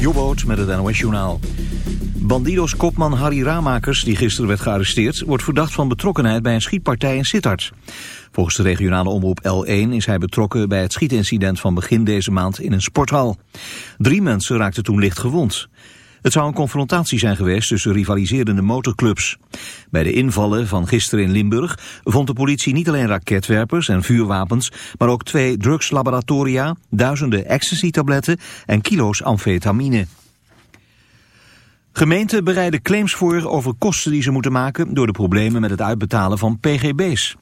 Jobboot met het NOS Journaal. Bandidos kopman Harry Ramakers, die gisteren werd gearresteerd... wordt verdacht van betrokkenheid bij een schietpartij in Sittard. Volgens de regionale omroep L1 is hij betrokken bij het schietincident van begin deze maand in een sporthal. Drie mensen raakten toen licht gewond. Het zou een confrontatie zijn geweest tussen rivaliserende motorclubs. Bij de invallen van gisteren in Limburg vond de politie niet alleen raketwerpers en vuurwapens, maar ook twee drugslaboratoria, duizenden ecstasy-tabletten en kilo's amfetamine. Gemeenten bereiden claims voor over kosten die ze moeten maken door de problemen met het uitbetalen van pgb's.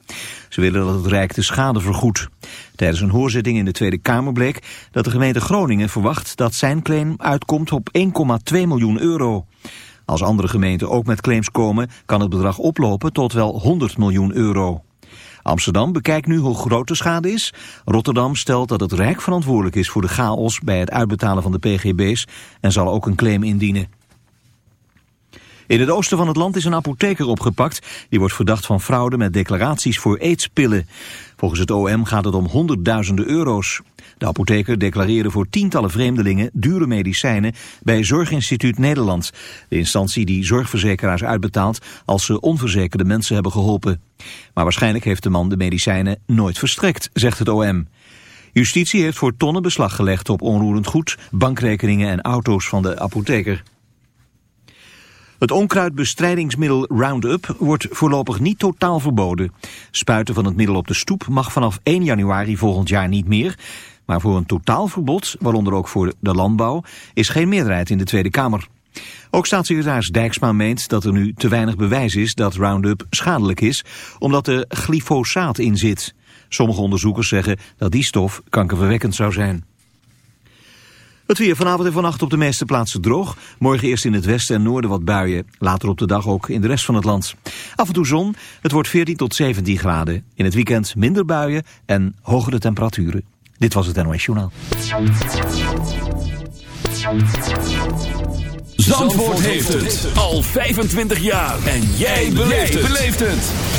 Ze willen dat het Rijk de schade vergoedt. Tijdens een hoorzitting in de Tweede Kamer bleek dat de gemeente Groningen verwacht dat zijn claim uitkomt op 1,2 miljoen euro. Als andere gemeenten ook met claims komen kan het bedrag oplopen tot wel 100 miljoen euro. Amsterdam bekijkt nu hoe groot de schade is. Rotterdam stelt dat het Rijk verantwoordelijk is voor de chaos bij het uitbetalen van de pgb's en zal ook een claim indienen. In het oosten van het land is een apotheker opgepakt. Die wordt verdacht van fraude met declaraties voor aidspillen. Volgens het OM gaat het om honderdduizenden euro's. De apotheker declareerde voor tientallen vreemdelingen dure medicijnen bij Zorginstituut Nederland. De instantie die zorgverzekeraars uitbetaalt als ze onverzekerde mensen hebben geholpen. Maar waarschijnlijk heeft de man de medicijnen nooit verstrekt, zegt het OM. Justitie heeft voor tonnen beslag gelegd op onroerend goed, bankrekeningen en auto's van de apotheker. Het onkruidbestrijdingsmiddel Roundup wordt voorlopig niet totaal verboden. Spuiten van het middel op de stoep mag vanaf 1 januari volgend jaar niet meer. Maar voor een totaalverbod, waaronder ook voor de landbouw, is geen meerderheid in de Tweede Kamer. Ook staatssecretaris Dijksma meent dat er nu te weinig bewijs is dat Roundup schadelijk is, omdat er glyfosaat in zit. Sommige onderzoekers zeggen dat die stof kankerverwekkend zou zijn. Het weer vanavond en vannacht op de meeste plaatsen droog. Morgen eerst in het westen en noorden wat buien. Later op de dag ook in de rest van het land. Af en toe zon. Het wordt 14 tot 17 graden. In het weekend minder buien en hogere temperaturen. Dit was het NOS Journaal. Zandvoort heeft het al 25 jaar. En jij beleeft het.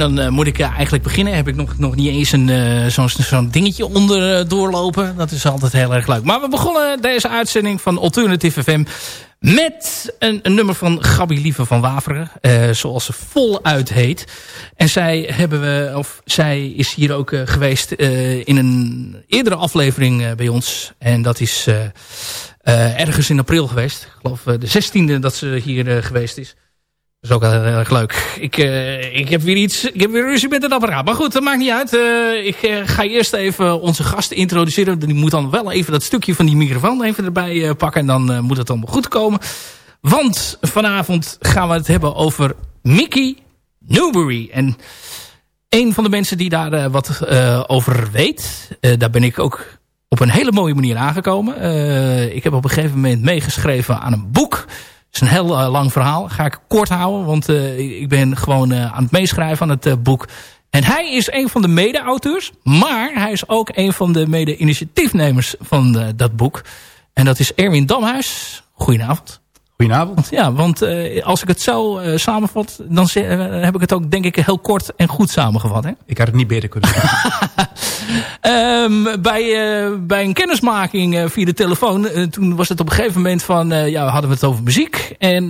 En dan uh, moet ik uh, eigenlijk beginnen. Heb ik nog, nog niet eens een uh, zo'n zo dingetje onder doorlopen. Dat is altijd heel erg leuk. Maar we begonnen deze uitzending van Alternative FM... met een, nummer van Gabi Lieve van Waveren. zoals ze voluit heet. En zij, hebben we, of zij is hier ook geweest in een eerdere aflevering bij ons. En dat is ergens in april geweest. Ik geloof de 16e dat ze hier geweest is. Is ook heel erg leuk. Ik, uh, ik heb weer iets. Ik heb weer ruzie met het apparaat. Maar goed, dat maakt niet uit. Uh, ik uh, ga eerst even onze gasten introduceren. Die moet dan wel even dat stukje van die microfoon even erbij pakken. En dan moet het allemaal goed komen. Want vanavond gaan we het hebben over Mickey Newbury. En een van de mensen die daar wat over weet. daar ben ik ook op een hele mooie manier aangekomen. ik heb op een gegeven moment meegeschreven aan een boek is een heel uh, lang verhaal. Ga ik kort houden, want uh, ik ben gewoon uh, aan het meeschrijven aan het boek. En hij is een van de mede-auteurs, maar hij is ook een van de mede-initiatiefnemers van dat boek. En dat is Erwin Damhuis. Goedenavond. Goedenavond. Ja, want uh, als ik het zo uh, samenvat, dan uh, heb ik het ook denk ik heel kort en goed samengevat. Hè? Ik had het niet beter kunnen um, bij, bij een kennismaking via de telefoon, toen was het op een gegeven moment van, ja, hadden we het over muziek. En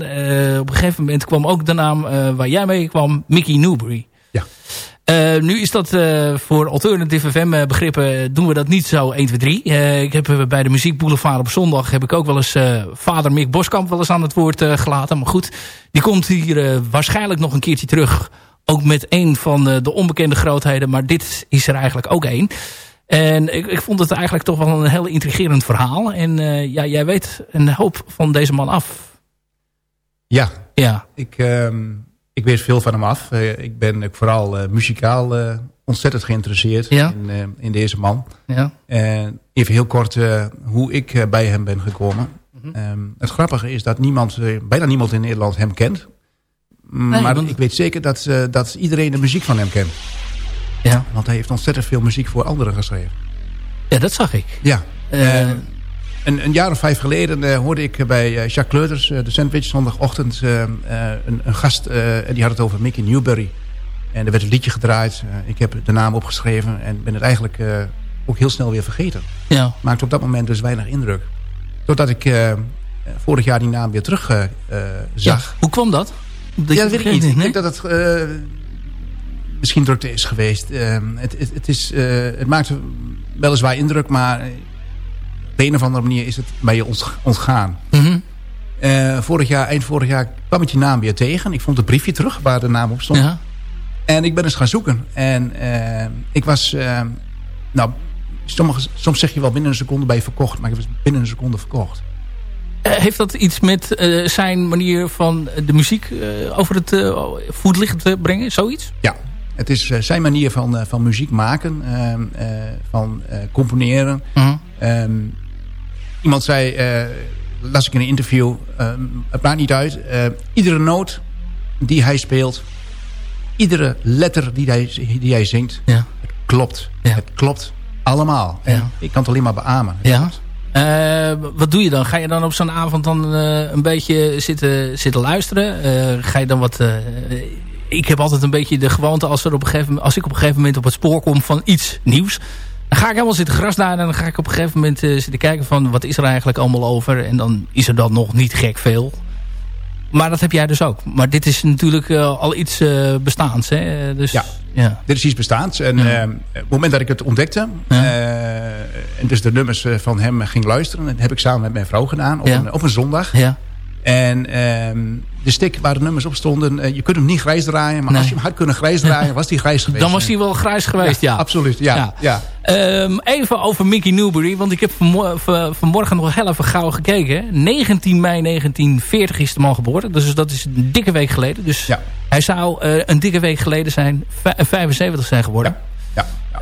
op een gegeven moment kwam ook de naam waar jij mee kwam, Mickey Newbury. Ja. Uh, nu is dat uh, voor Alternative FM begrippen doen we dat niet zo 1, 2, 3. ik heb bij de Muziek Boulevard op zondag heb ik ook wel eens vader Mick Boskamp wel eens aan het woord gelaten. Maar goed, die komt hier waarschijnlijk nog een keertje terug. Ook met een van de onbekende grootheden. Maar dit is er eigenlijk ook één. En ik, ik, vond het eigenlijk toch wel een heel intrigerend verhaal. En ja, jij weet een hoop van deze man af. Ja. Ja. Ik... Ehm, ik weet veel van hem af. Uh, ik ben vooral muzikaal ontzettend geïnteresseerd ja. in, in, deze man. Ja. even heel kort hoe ik bij hem ben gekomen. Mm -hmm. um, het grappige is dat niemand, bijna niemand in Nederland hem kent. Nee, maar want... ik weet zeker dat, dat iedereen de muziek van hem kent. Ja. Want hij heeft ontzettend veel muziek voor anderen geschreven. Ja, dat zag ik. Ja. Een, een, jaar of vijf geleden uh, hoorde ik bij Jacques Kleuters, de Sandwich, zondagochtend, een, een, gast. en die had het over Mickey Newberry. En er werd een liedje gedraaid. ik heb de naam opgeschreven en ben het eigenlijk ook heel snel weer vergeten. Ja. Maakte op dat moment dus weinig indruk. Totdat ik vorig jaar die naam weer terug zag. Ja, hoe kwam dat? Dat ja, weet ik niet. Ik denk dat het misschien drukte is geweest. het, het, het, is, het maakte weliswaar indruk, maar de een of andere manier is het bij je ontgaan. Mm -hmm. uh, vorig jaar, eind vorig jaar kwam ik je naam weer tegen. Ik vond een briefje terug waar de naam op stond. Ja. En ik ben eens gaan zoeken. En uh, ik was... Uh, nou, sommige, soms zeg je wel binnen een seconde bij je verkocht. Maar ik was binnen een seconde verkocht. Heeft dat iets met zijn manier van de muziek over het voetlicht te brengen? Zoiets? Ja, het is zijn manier van, van muziek maken. Ehm, van componeren. Uh -huh. Um, iemand zei, uh, las ik in een interview, uh, het maakt niet uit. Uh, iedere noot die hij speelt, iedere letter die hij, die hij zingt, ja. het klopt. Ja. Het klopt allemaal. Ja. Ik kan het alleen maar beamen. Ja. Wat doe je dan? Ga je dan op zo'n avond dan een beetje zitten, zitten luisteren? ga je dan wat... ik heb altijd een beetje de gewoonte als, er op een gegeven moment, als ik op een gegeven moment op het spoor kom van iets nieuws dan ga ik helemaal zitten grasduinen en dan ga ik op een gegeven moment zitten kijken van wat is er eigenlijk allemaal over. En dan is er dan nog niet gek veel. Maar dat heb jij dus ook. Maar dit is natuurlijk uh, al iets uh, bestaans. Hè? Dus, ja. ja, dit is iets bestaans. En Ja. op het moment dat ik het ontdekte... Ja. En dus de nummers van hem ging luisteren... dat heb ik samen met mijn vrouw gedaan op, Ja. een, op een zondag. Ja. En ehm, de stick waar de nummers op stonden... eh, je kunt hem niet grijs draaien... maar Nee. als je hem had kunnen grijs draaien... was die grijs geweest. Dan was hij wel grijs geweest, ja. Absoluut, ja. Ja. ja. Ehm, even over Mickey Newbury. Want ik heb van- vanmorgen nog heel even gauw gekeken. 19 mei 1940 is de man geboren. Dus dat is een dikke week geleden. Dus Ja. hij zou eh, een dikke week geleden zijn. vij- 75 zijn geworden.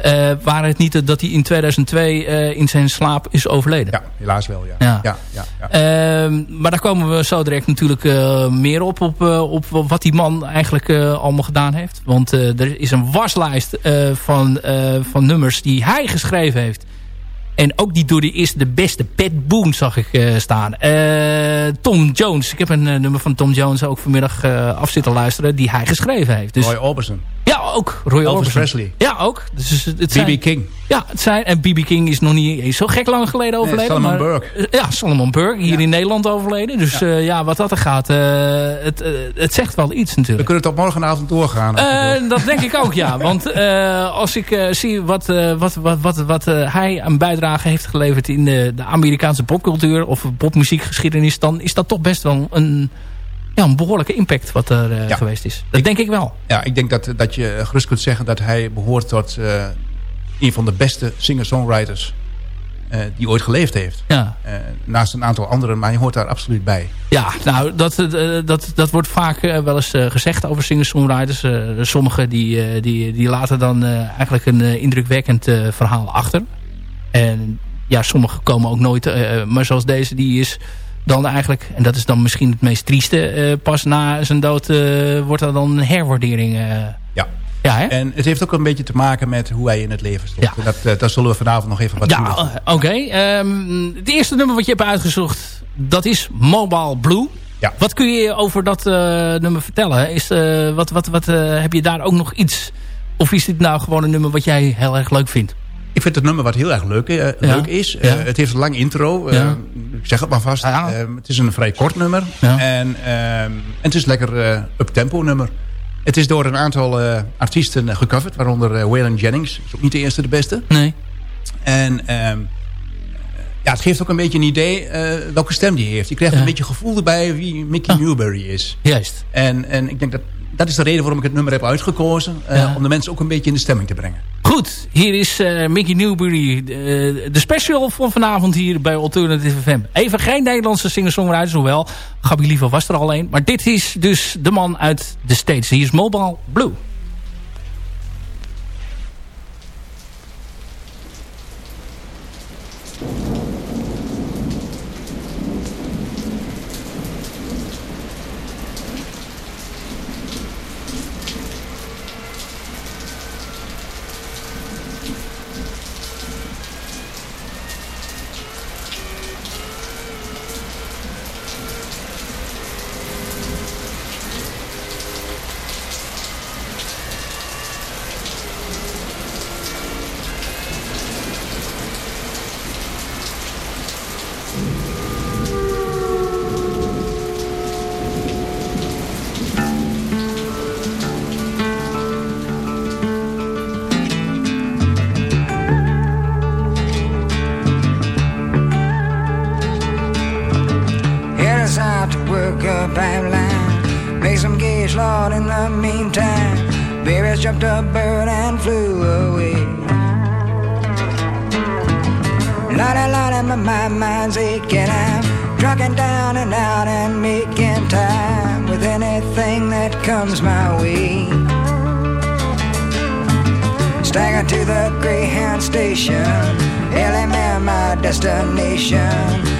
Eh, waar het niet dat hij in 2002 eh, in zijn slaap is overleden. Ja, helaas wel, ja. Ja. ja, ja. Ehm, maar daar komen we zo direct natuurlijk eh, meer op, op, op wat die man eigenlijk allemaal gedaan heeft. Want er is een waslijst van, van nummers die hij geschreven heeft. En ook die door de eerste de beste. Pat Boone zag ik uh, staan. Uh, Tom Jones. Ik heb een uh, nummer van Tom Jones ook vanmiddag af zitten luisteren. Die hij geschreven heeft. Dus, Roy Orbison. Ja, ook. Roy Elvis Orbison. Presley. Ja, ook. Dus het B.B. King. Ja, het zijn, en B.B. King is nog niet zo gek lang geleden overleden. Nee, Solomon maar, Burke. Ja, Solomon Burke. Hier ja. in Nederland overleden. Dus ja, ja wat dat er gaat. het, het zegt wel iets natuurlijk. We kunnen tot morgenavond doorgaan. dat denk ik ook, ja. Want als ik zie wat, wat, wat, wat, wat hij aan bijdrage heeft geleverd in de, de Amerikaanse popcultuur of popmuziekgeschiedenis, dan is dat toch best wel een, ja, een behoorlijke impact wat er ja. geweest is. Dat ik, denk ik wel. Ja, ik denk dat, dat je gerust kunt zeggen dat hij behoort tot uh, een van de beste singer-songwriters uh, die ooit geleefd heeft. Ja. naast een aantal anderen, maar je hoort daar absoluut bij. Ja, nou, dat, dat, dat wordt vaak wel eens gezegd over singer-songwriters. sommigen die, die, die laten dan eigenlijk een indrukwekkend verhaal achter. En ja, sommigen komen ook nooit. Maar zoals deze, die is dan eigenlijk... en dat is dan misschien het meest trieste... Uh, pas na zijn dood uh, wordt er dan een herwaardering... ja. Ja, hè? En het heeft ook een beetje te maken met hoe hij in het leven stond. Ja. En dat, daar zullen we vanavond nog even wat Ja, oké. Okay. Um, het eerste nummer wat je hebt uitgezocht... dat is Mobile Blue. Ja. Wat kun je over dat nummer vertellen? Is, wat wat, wat heb je daar ook nog iets... of is dit nou gewoon een nummer wat jij heel erg leuk vindt? Ik vind het nummer wat heel erg leuk, uh, ja. leuk is. Uh, ja. Het heeft een lang intro. Uh, ja. Ik zeg het maar vast. het is een vrij kort nummer. En, en, het is lekker up-tempo nummer. Het is door een aantal artiesten gecoverd. Waaronder Waylon Jennings. Is ook niet de eerste de beste. Nee. En ehm, ja, het geeft ook een beetje een idee welke stem die heeft. Je krijgt een beetje gevoel erbij wie Mickey Ah. Newberry is. Juist. En, en ik denk dat dat is de reden waarom ik het nummer heb uitgekozen. Ja. Om de mensen ook een beetje in de stemming te brengen. Goed, hier is uh, Mickey Newbury. Uh, de special van vanavond hier bij Alternative FM. Even geen Nederlandse singer-songwriters, hoewel Gabi Lieve was er al een. Maar dit is dus de man uit de States. Hier is Mobile Blue. Jumped a bird and flew away. Lottie, lottie, my, my mind's aching. I'm trucking down and out and making time with anything that comes my way. Stagger to the Greyhound station, LMM my destination.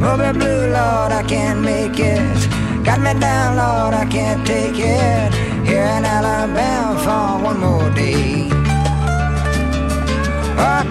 Mobile blue, Lord, I can't make it. Got me down, Lord, I can't take it. Here in Alabama for one more day. Oh,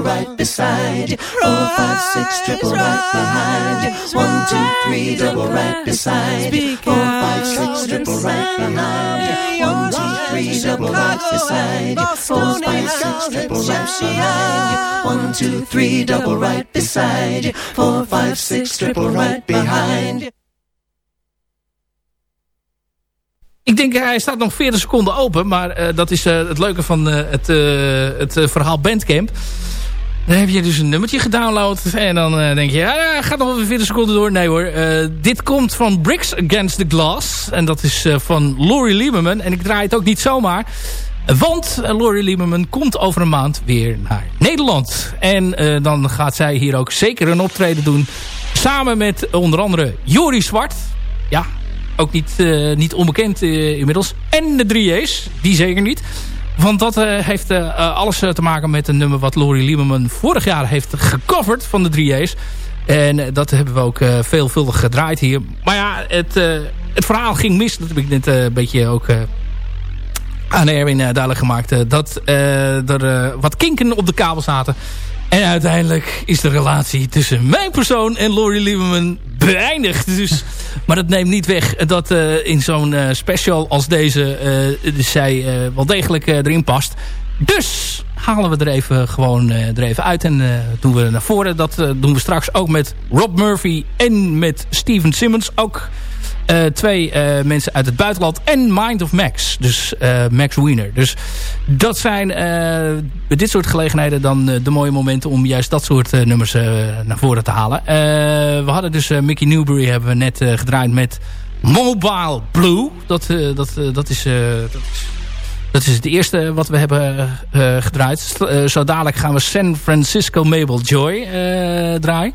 right beside triple right behind you. One, two, three, double right beside you. Four, five, six, triple right behind you. One, two, three, double right beside you. Four, five, six, triple right behind. Ik denk, hij staat nog 40 seconden open. Maar eh, dat is eh, het leuke van eh, het, eh, het eh, verhaal Bandcamp. Dan heb je dus een nummertje gedownload. En dan eh, denk je, ja, gaat nog wel 40 seconden door. Nee hoor, eh, dit komt van Bricks Against the Glass. En dat is eh, van Laurie Lieberman. En ik draai het ook niet zomaar. Want Laurie Lieberman komt over een maand weer naar Nederland. En dan gaat zij hier ook zeker een optreden doen. Samen met onder andere Jori Zwart. Ja, ook niet, niet onbekend inmiddels. En de 3A's, die zeker niet. Want dat heeft alles te maken met een nummer wat Laurie Lieberman vorig jaar heeft gecoverd van de 3A's. En dat hebben we ook veelvuldig gedraaid hier. Maar ja, het, het verhaal ging mis. Dat heb ik net een beetje ook aan Erwin duidelijk gemaakt. Dat er wat kinken op de kabel zaten. En uiteindelijk is de relatie tussen mijn persoon en Laurie Lieberman beëindigd. Dus, maar dat neemt niet weg dat uh, in zo'n uh, special als deze uh, zij wel degelijk erin past. Dus halen we er even gewoon er even uit en doen we naar voren. Dat doen we straks ook met Rob Murphy en met Steven Simmons. Ook uh, twee uh, mensen uit het buitenland. En Mind of Max. Dus uh, Max Wiener. Dus dat zijn bij dit soort gelegenheden dan de mooie momenten... om juist dat soort nummers naar voren te halen. we hadden dus Mickey Newbury hebben we net gedraaid met Mobile Blue. Dat, dat, dat, is, dat is... Dat is het eerste wat we hebben gedraaid. zo dadelijk gaan we San Francisco Mabel Joy draaien.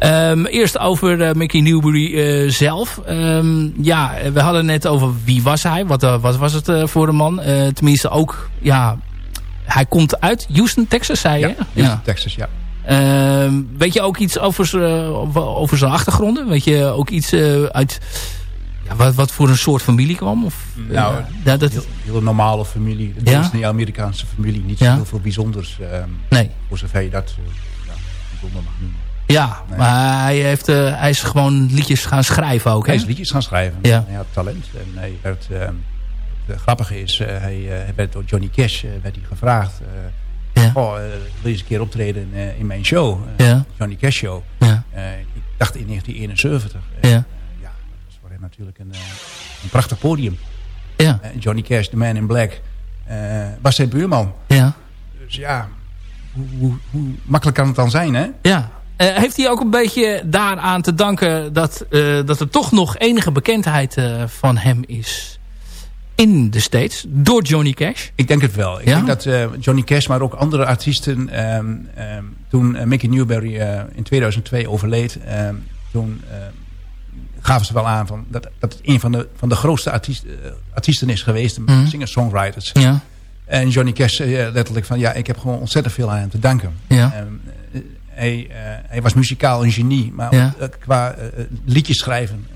Um, eerst over uh, Mickey Newbury uh, zelf. Um, ja, we hadden net over wie was hij. Wat, uh, wat was het voor een man? tenminste ook, ja... Hij komt uit Houston, Texas, zei je? Ja, Houston, Texas, ja. Um, weet je ook iets over, over zijn achtergronden? Weet je ook iets uit... Ja, wat, wat voor een soort familie kwam? Of, nou, ja, dat... heel, heel normale familie. Een ja? Amerikaanse familie. Niet zo heel veel bijzonders. nee. Voor zover je dat ja, bijzonder mag noemen. Ja, maar hij, heeft, uh, hij is gewoon liedjes gaan schrijven ook. Hè? Hij is liedjes gaan schrijven. Ja. Hij had talent. En hij werd, uh, het grappige is, uh, hij, werd door Johnny Cash werd hij gevraagd. Ja. Oh, wil je eens een keer optreden in mijn show? Ja. Johnny Cash show. Ja. ik dacht in 1971. Ja. ja, dat was voor hem natuurlijk een, een prachtig podium. Ja. Johnny Cash, The Man in Black, was zijn buurman. Ja. Dus ja, hoe, hoe, hoe makkelijk kan het dan zijn, hè? Ja, heeft hij ook een beetje daaraan te danken dat, uh, dat er toch nog enige bekendheid uh, van hem is in de States door Johnny Cash? Ik denk het wel. Ik ja? denk dat Johnny Cash, maar ook andere artiesten... Um, um, toen Mickey Newberry in 2002 overleed... Um, toen gaven ze wel aan van dat, dat het een van de, van de grootste artiest, artiesten is geweest. Mm. Singer-songwriters. Ja. En Johnny Cash letterlijk van... ja, ik heb gewoon ontzettend veel aan hem te danken. Ja. Hij, uh, hij, was muzikaal een genie, maar ja. ook, qua uh, liedjes schrijven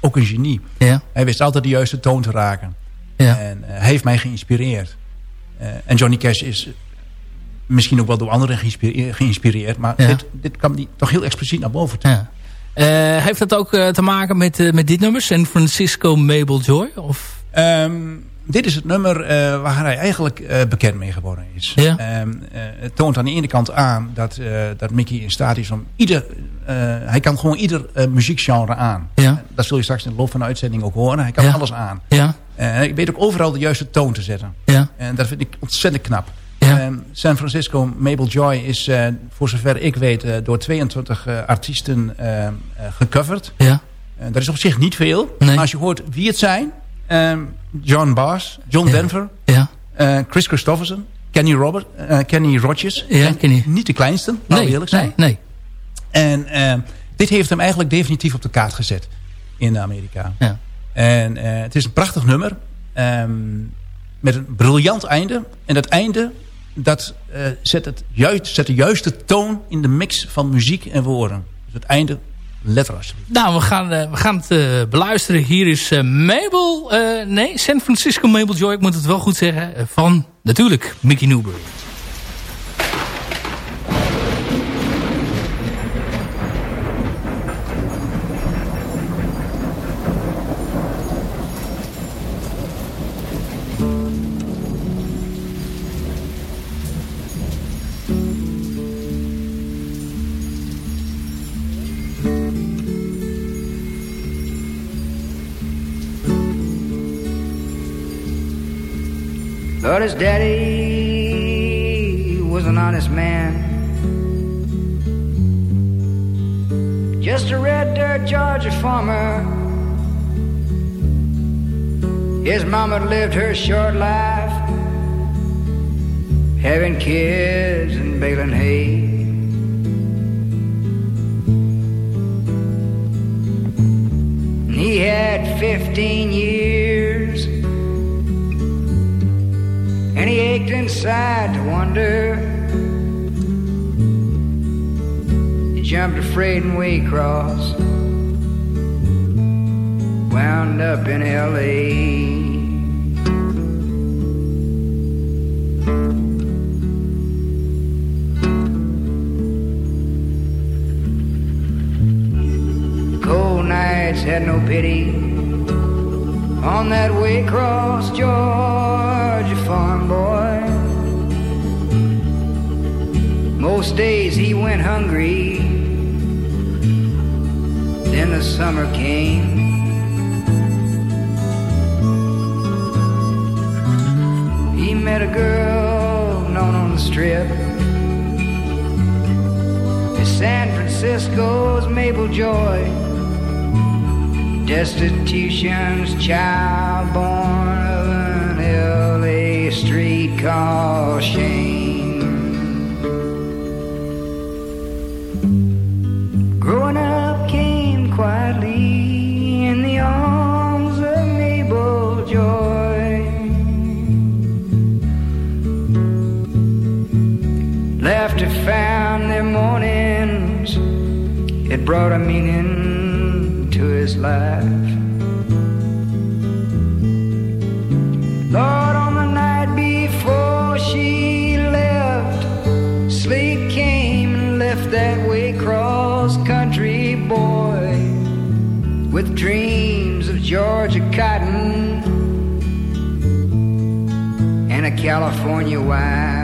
ook een genie. Ja. Hij wist altijd de juiste toon te raken. Ja. En hij heeft mij geïnspireerd. en Johnny Cash is misschien ook wel door anderen geïnspireerd, geïnspireerd maar dit, dit kwam die toch heel expliciet naar boven toe. heeft dat ook te maken met, met dit nummer, San Francisco Mabel Joy? Of? Um, dit is het nummer uh, waar hij eigenlijk uh, bekend mee geworden is. Ja. Um, uh, het toont aan de ene kant aan dat, dat Mickey in staat is om ieder... hij kan gewoon ieder muziekgenre aan. Ja. dat zul je straks in de loop van de uitzending ook horen. Hij kan ja. alles aan. Ja. ik weet ook overal de juiste toon te zetten. Ja. En dat vind ik ontzettend knap. Ja. Um, San Francisco Mabel Joy is, voor zover ik weet, door 22 artiesten gecoverd. Ja. dat is op zich niet veel. Nee. Maar als je hoort wie het zijn... Um, John Bass, John Denver, ja. Uh, Chris Christofferson, Kenny, Robert, uh, Kenny Rogers. Ja, Kenny. Niet de kleinste, nou nee, eerlijk zijn. Nee, nee. En uh, dit heeft hem eigenlijk definitief op de kaart gezet in Amerika. Ja. En het is een prachtig nummer. Um, met een briljant einde. En dat einde dat, zet, het juist, zet de juiste toon in de mix van muziek en woorden. Dus het einde letter. Nou, we gaan, uh, we gaan het uh, beluisteren. Hier is uh, Mabel, nee, San Francisco Mabel Joy, ik moet het wel goed zeggen, van natuurlijk Mickey Newbury. But his daddy was an honest man. Just a red dirt Georgia farmer. His mama lived her short life, having kids and baling hay. And He had 15 years and he ached inside to wonder. He jumped a freighting way across, wound up in L.A. Cold nights had no pity on that way across Georgia farm boy. Most days he went hungry. Then the summer came. He met a girl known on the strip. It's San Francisco's Mabel Joy. Destitution's child born street shame. Growing up came quietly in the arms of Mabel Joy. Laughter found their mornings, it brought a meaning to his life. Georgia cotton and a California wife.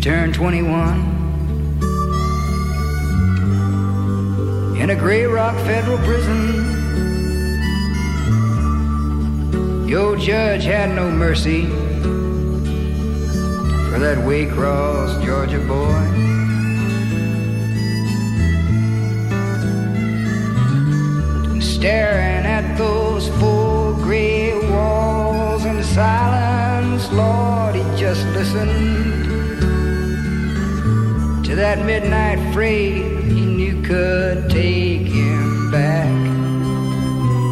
Turned 21 in a gray rock federal prison. Old judge had no mercy for that Waycross, Georgia boy. Staring at those four gray walls in silence, Lord, he just listened that midnight freight he knew could take him back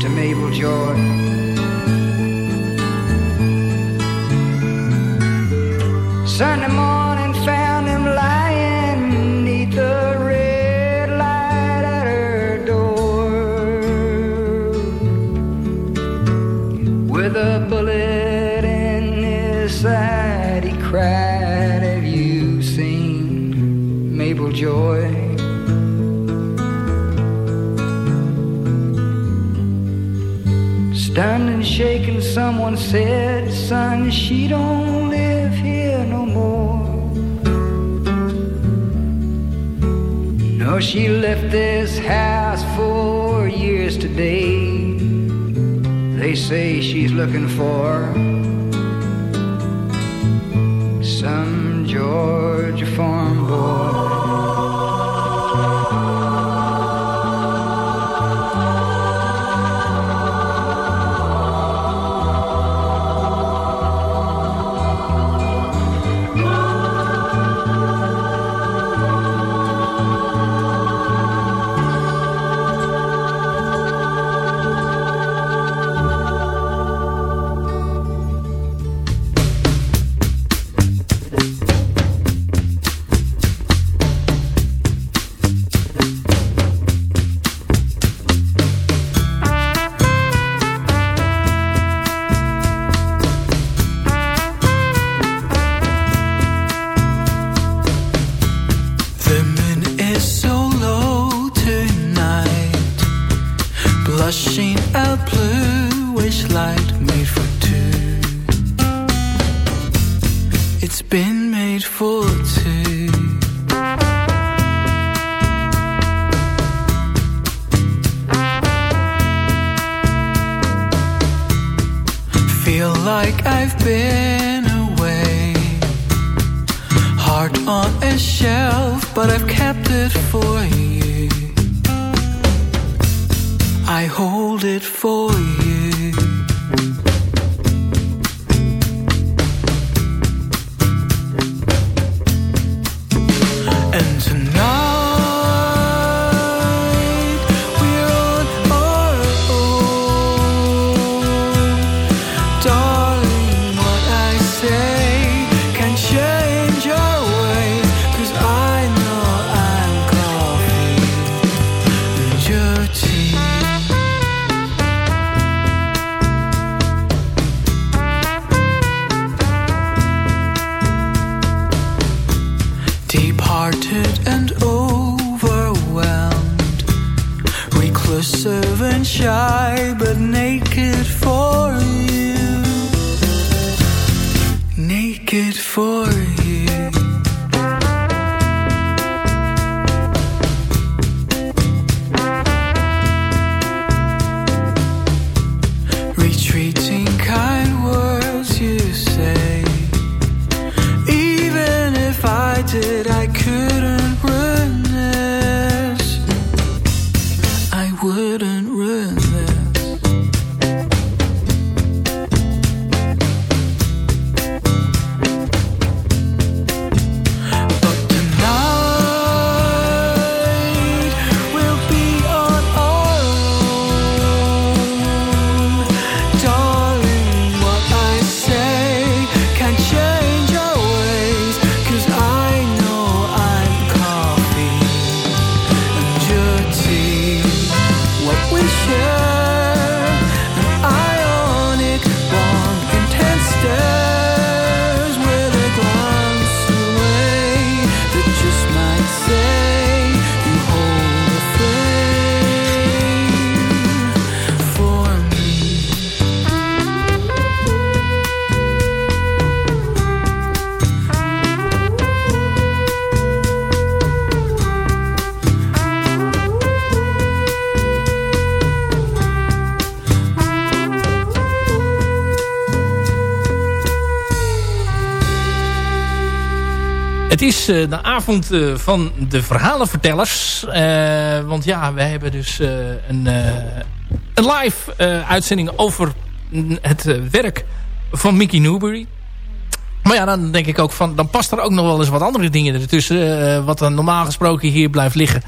to Mabel Joy. Someone said, Son, she don't live here no more. No, she left this house four years today. They say she's looking for some Georgia I eh, de avond eh, van de verhalenvertellers. Eh, want ja, we hebben dus een, een live uitzending over het werk van Mickey Newbury. Maar ja, dan denk ik ook van... dan past er ook nog wel eens wat andere dingen ertussen... wat dan normaal gesproken hier blijft liggen.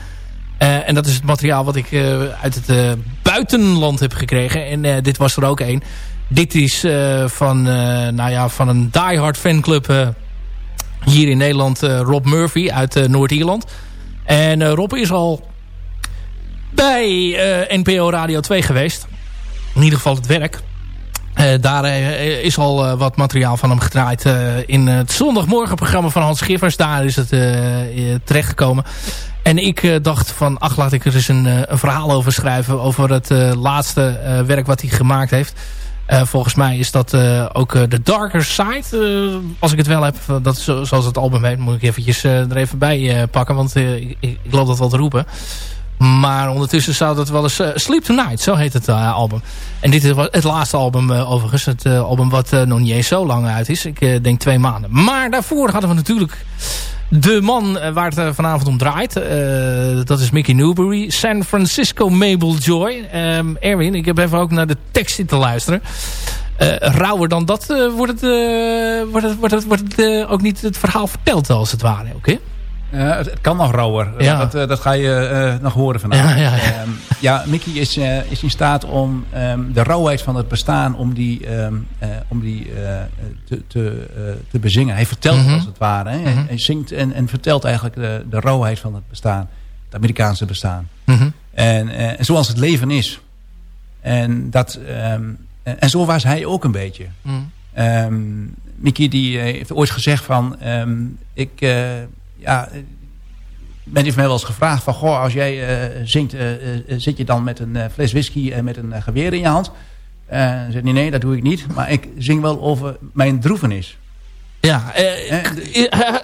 En dat is het materiaal wat ik uit het buitenland heb gekregen. En dit was er ook één. Dit is van, nou ja, van een diehard fanclub... hier in Nederland eh, Rob Murphy uit eh, Noord-Ierland. En eh, Rob is al bij NPO Radio 2 geweest. In ieder geval het werk. Daar is al wat materiaal van hem gedraaid in het zondagmorgenprogramma van Hans Schiffers. Daar is het terechtgekomen. En ik dacht van, ach laat ik er eens een, een verhaal over schrijven. Over het laatste werk wat hij gemaakt heeft. Eh, volgens mij is dat eh, ook eh, The Darker Side. als ik het wel heb, dat zoals het album heet. Moet ik eventjes er even bij pakken. Want ik, ik, loop dat wel te roepen. Maar ondertussen zou dat wel eens... Sleep Tonight, zo heet het album. En dit is het laatste album overigens. Het album wat nog niet eens zo lang uit is. Ik denk twee maanden. Maar daarvoor hadden we natuurlijk de man eh, waar het eh, vanavond om draait. Eh, dat is Mickey Newbury. San Francisco Mabel Joy. Ehm, Erwin, ik heb even ook naar de tekst zitten luisteren. Rauwer dan dat wordt het, wordt het, wordt het, wordt het ook niet het verhaal verteld als het ware. Oké? Eh, het, het kan nog rauwer. Ja. Dat, eh, dat ga je eh, nog horen vanavond. Ja, ja, ja. Ehm, ja, Mickey is, eh, is in staat om ehm, de rauwheid van het bestaan... om die, ehm, eh, om die eh, te, te, eh, te bezingen. Hij vertelt Mhm. het als het ware. Hè. Hij- Mhm. Hij zingt en, en vertelt eigenlijk de, de rauwheid van het bestaan. Het Amerikaanse bestaan. Mhm. En, eh, en zoals het leven is. En, dat, en, zo was hij ook een beetje. Mhm. Mickey die eh, heeft ooit gezegd van... ik, eh, ja, eh, men heeft mij wel eens gevraagd van... Goh, als jij eh, zingt, eh, zit je dan met een fles whisky en met een geweer in je hand? Eh zei nee, nee, dat doe ik niet. Maar ik zing wel over mijn droevenis. Ja, eh,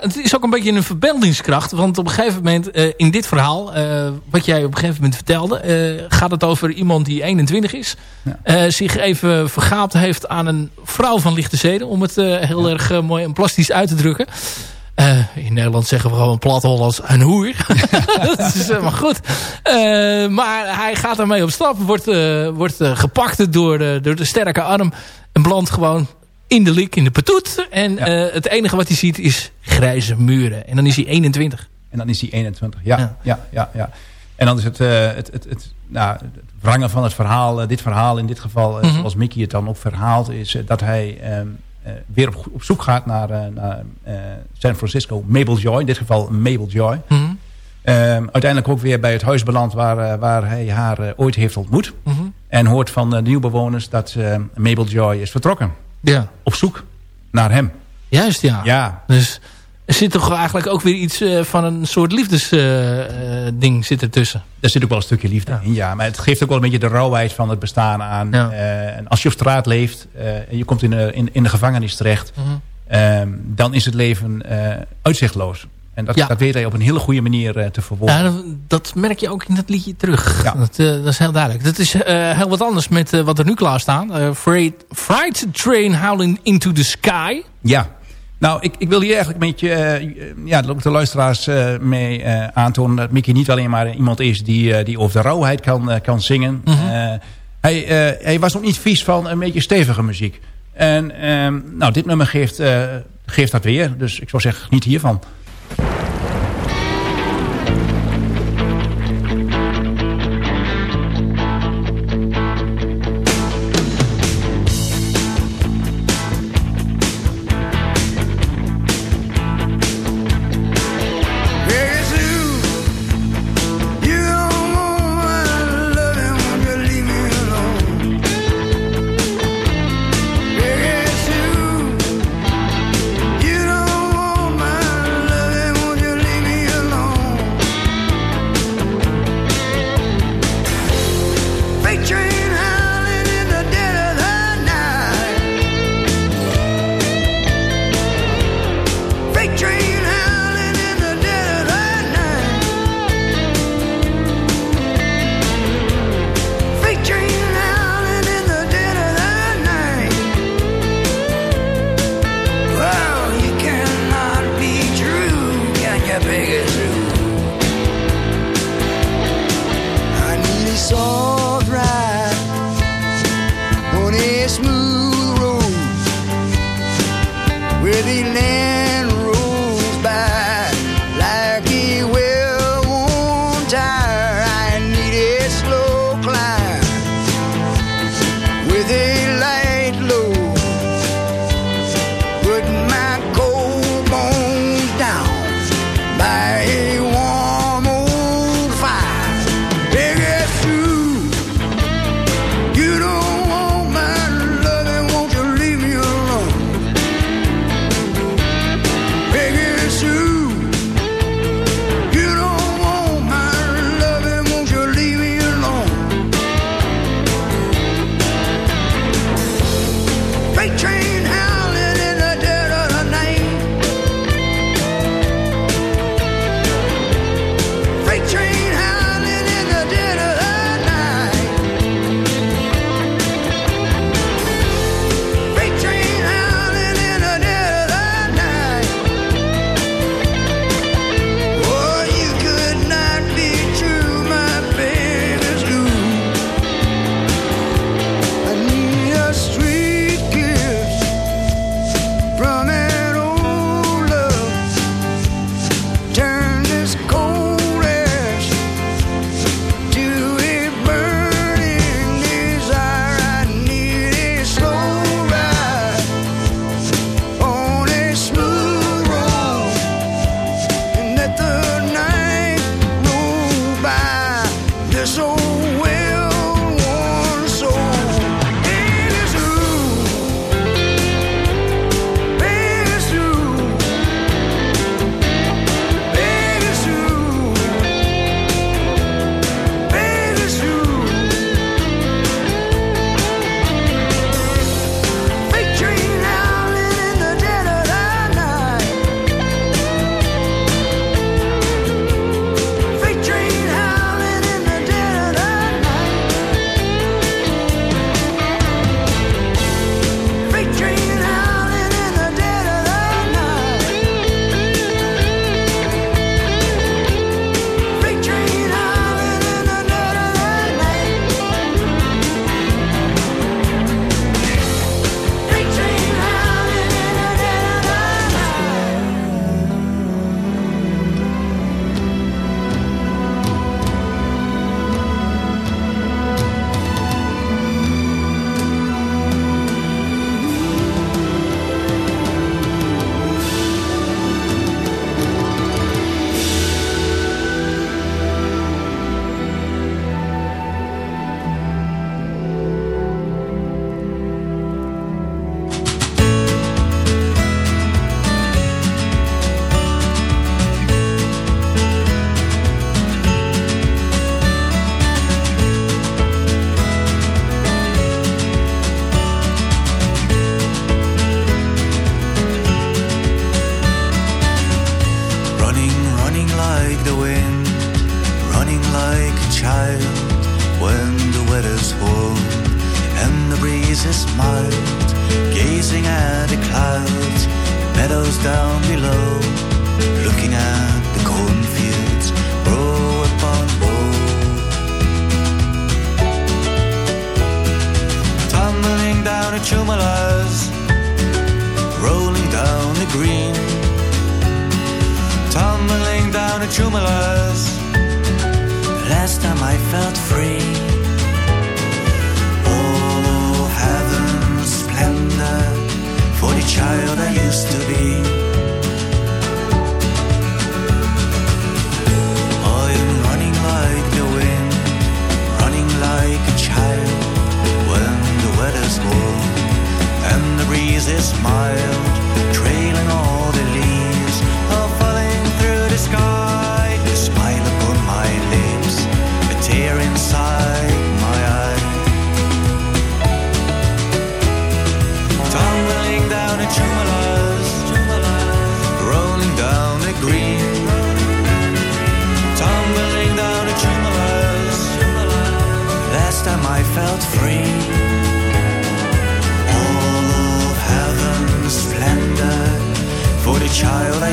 het is ook een beetje een verbeeldingskracht. Want op een gegeven moment eh, in dit verhaal, eh, wat jij op een gegeven moment vertelde, gaat het over iemand die 21 is. Ja. zich even vergaapt heeft aan een vrouw van lichte zeden. Om het heel erg mooi en plastisch uit te drukken. Eh, in Nederland zeggen we gewoon plat Hollands een hoer. dat is maar goed. maar hij gaat ermee op stap. Wordt, wordt gepakt door de, door de sterke arm. En belandt gewoon in de lik, in de patoet. En het enige wat hij ziet is grijze muren. En dan is hij 21. En dan is hij 21, ja. ja. ja, ja, En dan is het, het, het, het, nou, het wrangen van het verhaal. dit verhaal in dit geval, mm zoals Mickey het dan ook verhaalt... is dat hij ehm, weer op, op, zoek gaat naar, uh, naar uh, San Francisco. Mabel Joy, in dit geval Mabel Joy. Mm -hmm. uiteindelijk ook weer bij het huis beland waar, waar hij haar ooit heeft ontmoet. Mm -hmm. En hoort van de nieuwe bewoners dat Mabel Joy is vertrokken. Ja. Op zoek naar hem. Juist, ja. Ja. Dus er zit toch eigenlijk ook weer iets uh, van een soort liefdesding uh, zit ertussen. Er zit ook wel een stukje liefde ja. in, ja. Maar het geeft ook wel een beetje de rauwheid van het bestaan aan. Ja. Uh, en als je op straat leeft en je komt in de, in, in de gevangenis terecht... Mm -hmm. dan is het leven uitzichtloos. En dat, ja. dat weet hij op een hele goede manier te verwoorden. Ja, dat, dat, merk je ook in dat liedje terug. Ja. Dat, dat, is heel duidelijk. Dat is heel wat anders met wat er nu klaar staat. Freight, Fright Train Howling Into the Sky. Ja. Nou, ik, ik wil hier eigenlijk een beetje uh, ja, de luisteraars uh, mee uh, aantonen... dat Mickey niet alleen maar iemand is die, die over de rauwheid kan, kan zingen. Mm -hmm. hij, hij was ook niet vies van een beetje stevige muziek. En ehm, nou, dit nummer geeft, geeft dat weer. Dus ik zou zeggen, niet hiervan.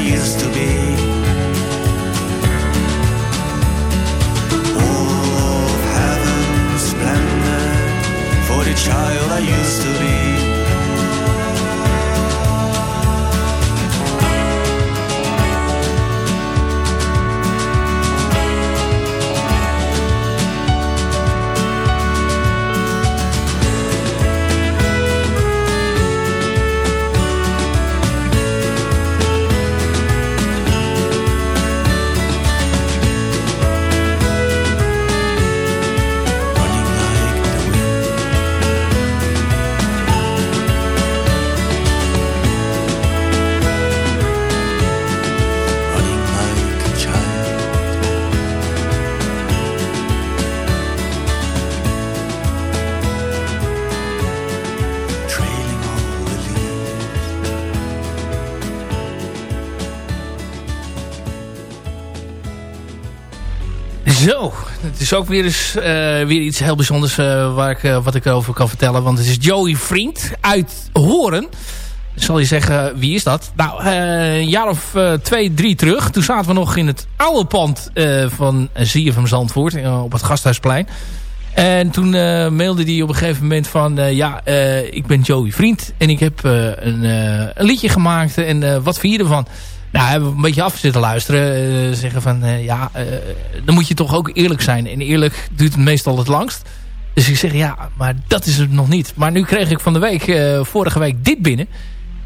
Used to be. Of heaven's splendor for the child I used to be. Is ook weer, eens, eh, weer iets heel bijzonders eh, waar ik, eh, wat ik erover kan vertellen. Want het is Joey Vriend uit Horen. Zal je zeggen, wie is dat? Nou, een jaar of twee, drie terug. Toen zaten we nog in het oude pand van ZFM Zandvoort. op het Gasthuisplein. En toen eh, mailde hij op een gegeven moment van... ja, ik ben Joey Vriend. En ik heb een, een liedje gemaakt. En wat vind je ervan? Nou, hebben we een beetje af zitten luisteren. eh, zeggen van, eh, ja, eh, dan moet je toch ook eerlijk zijn. En eerlijk duurt het meestal het langst. Dus ik zeg, ja, maar dat is het nog niet. Maar nu kreeg ik van de week, vorige week, dit binnen.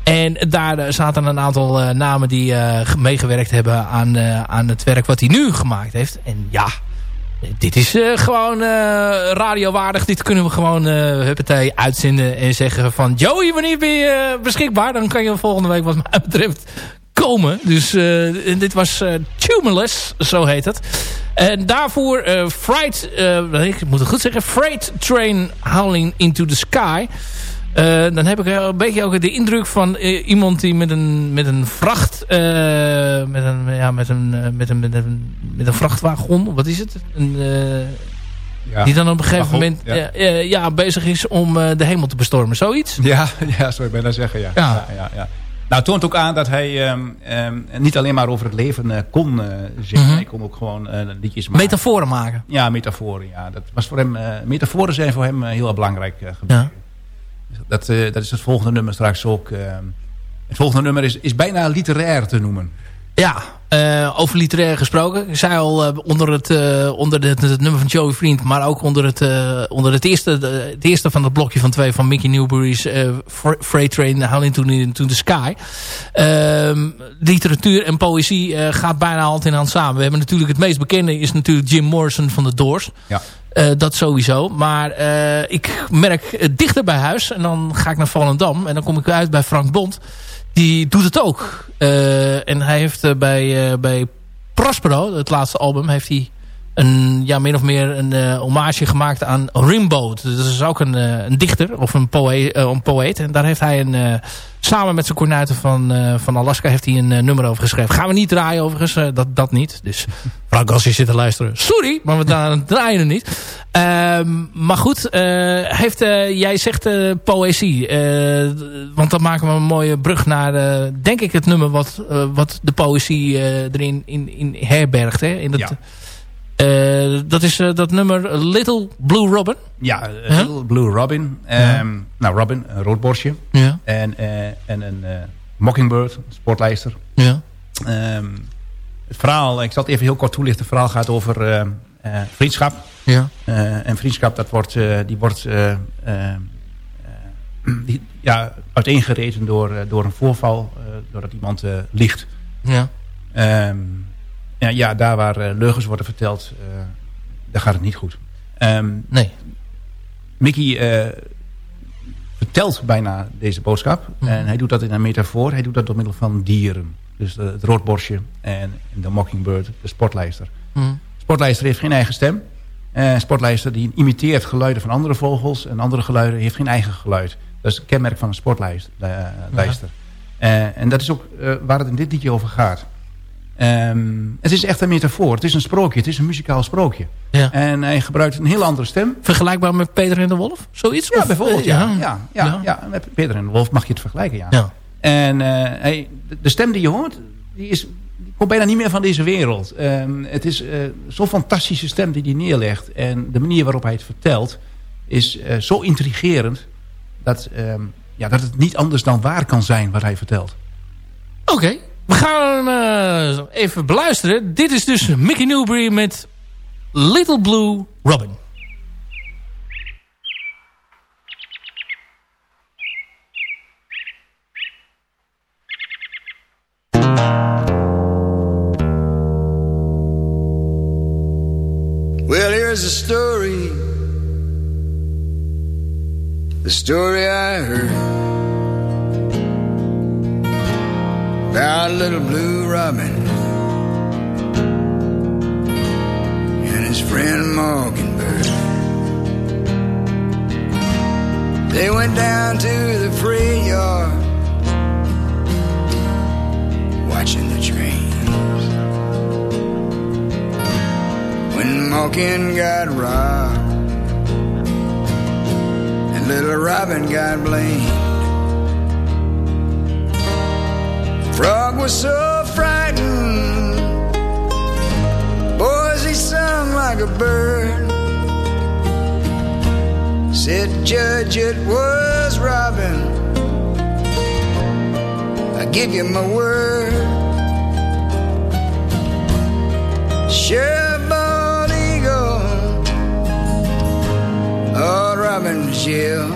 En daar zaten een aantal namen die meegewerkt hebben aan, aan het werk wat hij nu gemaakt heeft. En ja, dit is gewoon eh, radiowaardig. Dit kunnen we gewoon uh, uitzenden en zeggen van... Joey, wanneer ben je beschikbaar? Dan kan je volgende week wat mij betreft komen. Dus eh, dit was eh Tumulus, zo heet het. En daarvoor eh Freight, ik moet het goed zeggen... Freight Train Howling Into the Sky... Dan heb ik een beetje ook de indruk van iemand die met een, met een vracht... met, een, ja, met, een, met, een, met, een, met een vrachtwagon, wat is het? Een, Ja. die dan op een gegeven Wagon, moment ja. ja. bezig is om de hemel te bestormen. Zoiets? Ja, ja, zou ik bijna zeggen, ja. Ja. ja, ja. Nou, het toont ook aan dat hij ehm, ehm, niet alleen maar over het leven eh, kon eh, zingen. Mhm. Hij kon ook gewoon eh, liedjes maken. Metaforen maken. Ja, metaforen. Ja. Dat was voor hem, metaforen zijn voor hem heel belangrijk uh, gebleken. Dat, dat is het volgende nummer straks ook. eh, het volgende nummer is, is bijna literair te noemen. Ja, eh, over literair gesproken. Ik zei al eh, onder, het, eh, onder het, het nummer van Joey Vriend... maar ook onder het, onder het, eerste, de- het eerste van het blokje van twee... van Mickey Newbury's Fr- Freight Train Howling into, into the Sky. Ehm, literatuur en poëzie gaat bijna hand in hand samen. We hebben natuurlijk het meest bekende... is natuurlijk Jim Morrison van de Doors. Ja. Eh, dat sowieso. Maar ik merk dichter bij huis. En dan ga ik naar Volendam. En dan kom ik uit bij Frank Bond. Die doet het ook. Eh, en hij heeft eh, bij, eh, bij Prospero, het laatste album, heeft hij een, ja, min of meer een uh, hommage gemaakt aan Rimbaud. Dat is ook een, uh, een dichter of een poëet, uh, een poëet. En daar heeft hij een, samen met zijn kornuiten van, van Alaska heeft hij een nummer over geschreven. Gaan we niet draaien overigens, dat, dat niet. Dus Frank, als je zit te luisteren, sorry, maar we draaien er niet. Ehm, maar goed, heeft, jij zegt poëzie. want dan maken we een mooie brug naar, denk ik, het nummer wat, wat de poëzie erin in, in herbergt. Hè? In dat, ja. Uh, dat is uh, dat nummer Little Blue Robin. Ja, uh, Little Blue Robin. Ja. Um, nou, Robin, een roodborstje. Ja. En, en een Mockingbird, sportlijster. Ja. Um, het verhaal, ik zal het even heel kort toelichten. Het verhaal gaat over vriendschap. Ja. en vriendschap, dat wordt, die wordt die, ja, uiteengereden door, door een voorval. doordat iemand ligt. Ja. Um, ja, ja daar waar uh, leugens worden verteld, uh, daar gaat het niet goed. Um, nee. Mickey uh, vertelt bijna deze boodschap. Mm. En hij doet dat in een metafoor. Hij doet dat door middel van dieren. Dus het roodborstje en de mockingbird, de sportlijster. Mm. Sportlijster heeft geen eigen stem. Uh, sportlijster die imiteert geluiden van andere vogels. En andere geluiden heeft geen eigen geluid. Dat is het kenmerk van een sportlijster. Ja. en dat is ook waar het in dit liedje over gaat. Um, het is echt een metafoor. Het is een sprookje. Het is een muzikaal sprookje. Ja. En hij gebruikt een heel andere stem. Vergelijkbaar met Peter en de Wolf? Zoiets? Ja, bijvoorbeeld. Uh, ja. Ja, ja, ja. Met Peter en de Wolf mag je het vergelijken, ja. ja. En uh, hij, de stem die je hoort, die, is, die komt bijna niet meer van deze wereld. Um, het is uh, zo'n fantastische stem die hij neerlegt. En de manier waarop hij het vertelt is zo intrigerend... Dat, um, ja, dat het niet anders dan waar kan zijn wat hij vertelt. Oké. We gaan uh, even beluisteren. Dit is dus Mickey Newbury met Little Blue Robin. Well, here's a story. The story I heard. About little blue robin and his friend Mockingbird. They went down to the freight yard, watching the trains. When Mocking got robbed, and little Robin got blamed. Frog was so frightened. Boys, he sung like a bird. Said, Judge, it was Robin. I give you my word. Sheriff Bald Eagle. Oh, Robin was yell.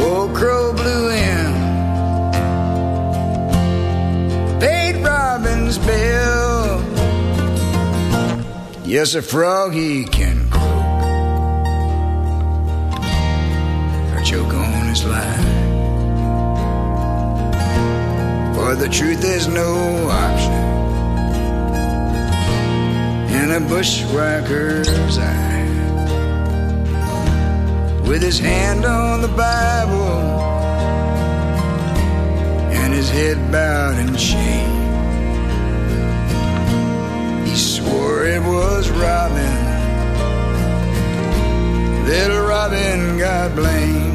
Old Crow blew in. Yes, a frog he can croak or choke on his line. For the truth is no option in a bushwhacker's eye. With his hand on the Bible and his head bowed in shame. Robin. Little Robin got blamed.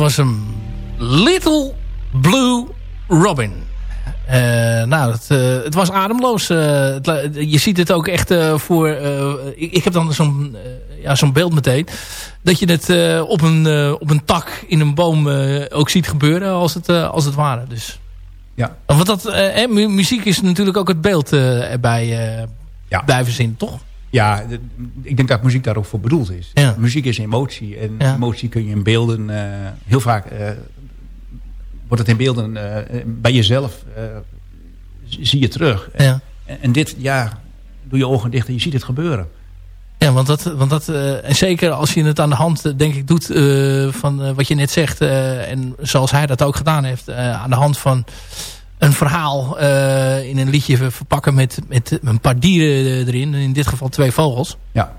Was hem. Little Blue Robin. Eh, nou, het, eh, het was ademloos. Eh, het je ziet het ook echt voor... ik, ik heb dan zo'n ja, zo'n beeld meteen. Dat je het op, een, op een tak in een boom ook ziet gebeuren als het, als het ware. Dus. Ja. Want dat, eh, muziek is natuurlijk ook het beeld erbij Ja. blijven zien, toch? Ja, ik denk dat muziek daar ook voor bedoeld is. Ja. Muziek is emotie. En Ja. emotie kun je in beelden... eh, heel vaak eh, wordt het in beelden eh, bij jezelf... zie je terug. Ja. En, en dit, ja, doe je ogen dicht en je ziet het gebeuren. Ja, want dat, want dat en zeker als je het aan de hand, denk ik, doet van wat je net zegt. en zoals hij dat ook gedaan heeft. aan de hand van een verhaal eh, in een liedje ver- verpakken met, met een paar dieren erin. In dit geval twee vogels. Ja,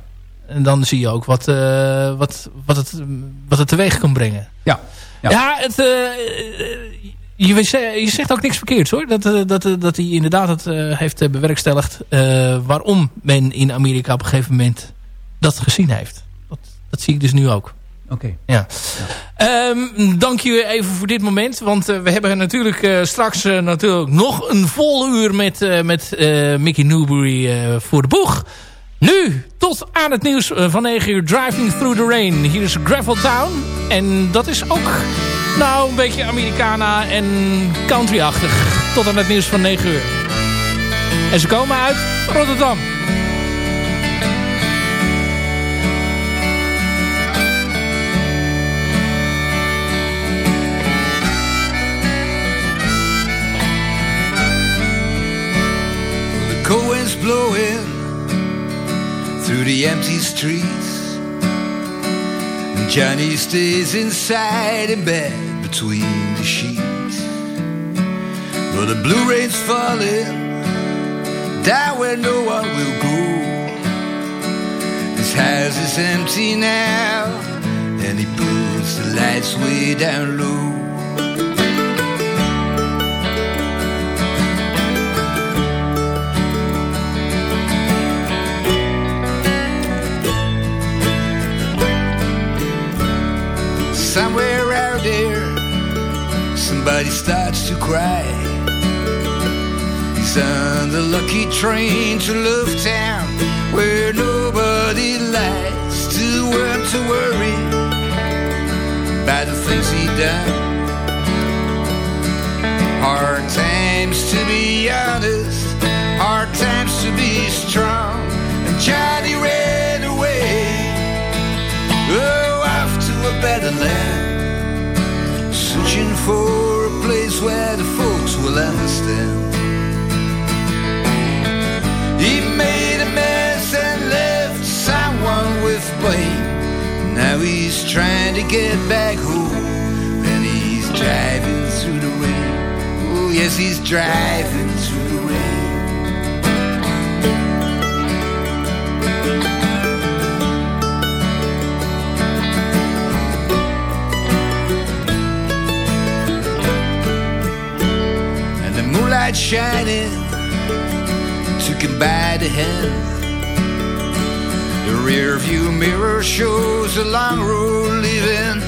En dan zie je ook wat, eh, wat, wat, het, wat het teweeg kan brengen. ja. Ja, Ja. het, eh, eh, je, zegt- je zegt ook niks verkeerds hoor. Dat, eh, dat, eh, dat hij inderdaad het eh, heeft eh, bewerkstelligd. eh, waarom men in Amerika op een gegeven moment dat gezien heeft. Dat, dat zie ik dus nu ook. Oké. Ja. Ehm, dank je even voor dit moment. Want eh, we hebben natuurlijk eh, straks eh, natuurlijk nog een vol uur met, met Mickey Newbury voor de boeg. Nu, tot aan het nieuws van 9 uur. Driving Through the Rain. Hier is Gravel Town. En dat is ook nou een beetje Americana en country-achtig. Tot aan het nieuws van 9 uur. En ze komen uit Rotterdam. Blowing through the empty streets. And Johnny stays inside in bed between the sheets. But the blue rain's falling down where no one will go. His house is empty now, and he puts the lights way down low. Somewhere out there, somebody starts to cry. He's on the lucky train to Love Town, where nobody likes to work to worry. by the things he done. Hard times to be honest, hard times to be strong. And Johnny ran away, oh, better land, searching for a place where the folks will understand. He made a mess and left someone with blame. Now he's trying to get back home, and he's driving through the rain. Oh, yes, he's driving moonlight shining him by the hand. The rear view mirror shows a long road leaving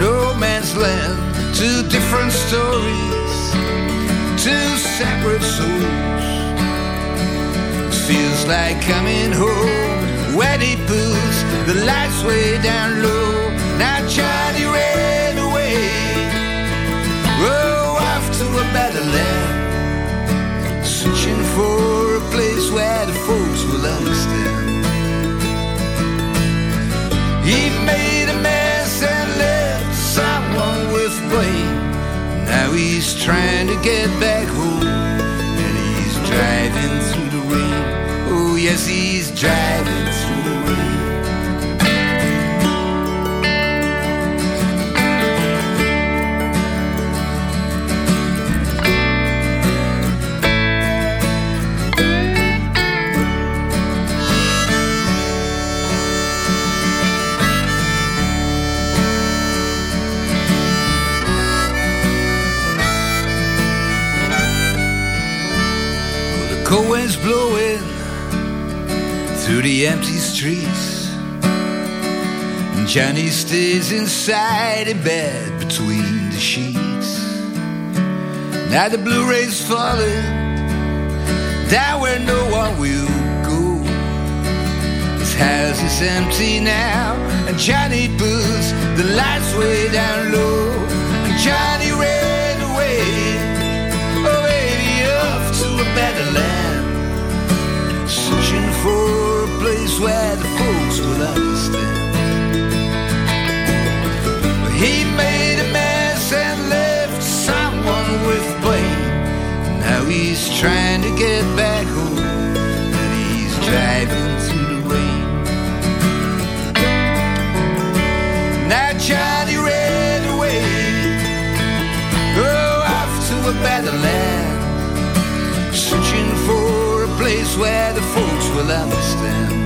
no man's land. Two different stories, two separate souls. Feels like coming home he puts the lights way down low. Now Johnny ran away, oh, off to a better land, searching for a place where the folks will understand. He made a mess and left someone with blame. Now he's trying to get back home, and he's driving through the rain. Oh yes, he's driving through the empty streets. And Johnny stays inside in bed between the sheets. Now the blue rays falling down where no one will go. His house is empty now, and Johnny puts the lights way down low. And Johnny ran away, oh baby, off to a better land, a where the folks will understand. He made a mess and left someone with blame. Now he's trying to get back home, and he's driving through the rain. Now Johnny ran away, oh, off to a better land, searching for a place where the folks will understand.